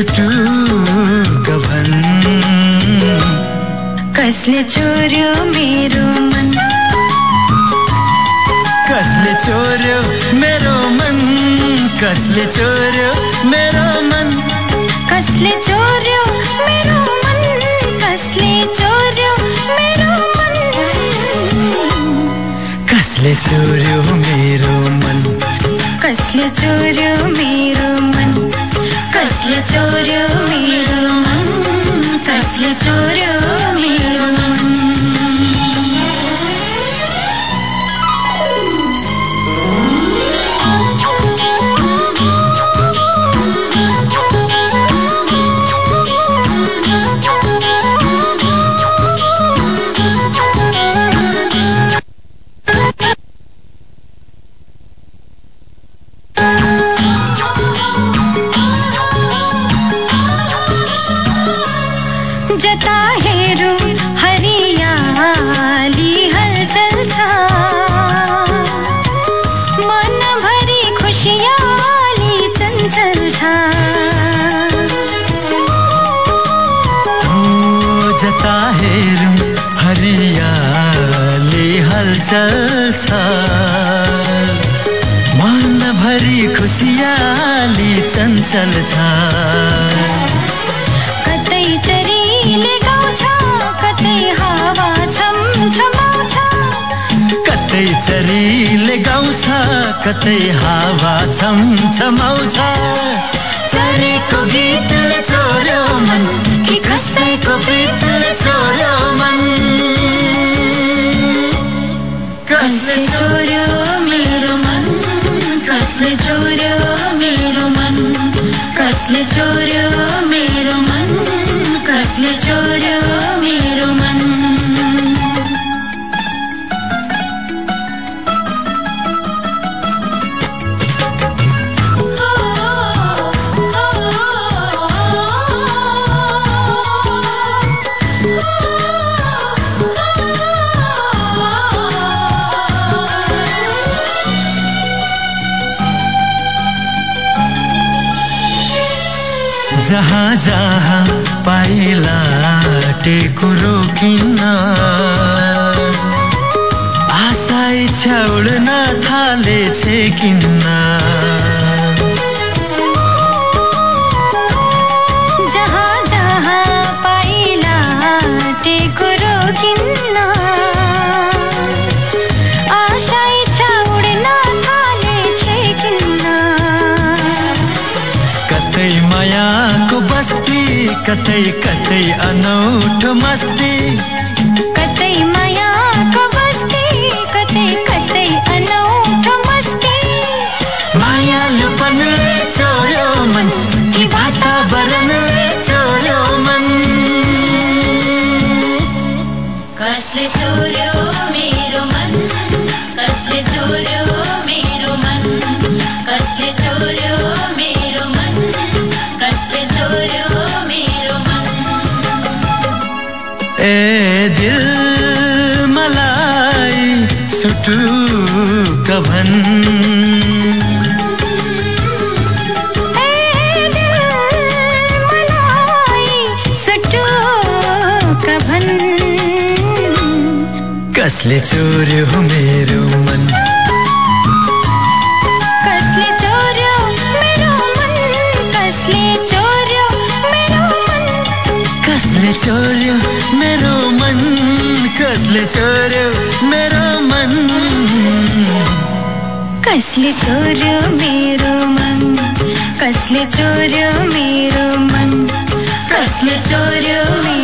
सुटुक भन् कसले चोर्यो मेरो मन? कसले चोर्यो मेरो मन? कसले चोर्यो मेरो मन? कसले चोर्यो मेरो मन? कसले चोर्यो मेरो मन? कसले चोर्यो मेरो मन? कसले चोर्यो मेरो चोर मेरा मन कसलं चोर हलचल छ मनभरि खुसियाली चञ्चल छ। कतै चरीले गाउँछ कतै हावा छम छमाउँछ कतै चरीले गाउँछ कतै हावा छम छमाउँछ चोर्यो मेरो मन कसले चोर्यो मेरो मन कसले चोर्यो मेरो मन कसले चोर्यो मेरो मन। जहाँ जहाँ पाइला टेको रोकिन्न आशा इच्छा उड्न थालेछे किन्न। मायाको बस्ती कतै कतै अनौठो मस्ती। ए दिल मलाई सुटुक भन् ए दिल मलाई सुटुक भन् कसले चोर्यो मेरो मन? चोर्यो, मेरो मन कसले चोर्यो, मेरो मन। कसले चोर्यो, मेरो मन। कसले चोर्यो, मेरो मन। कसले चोर्यो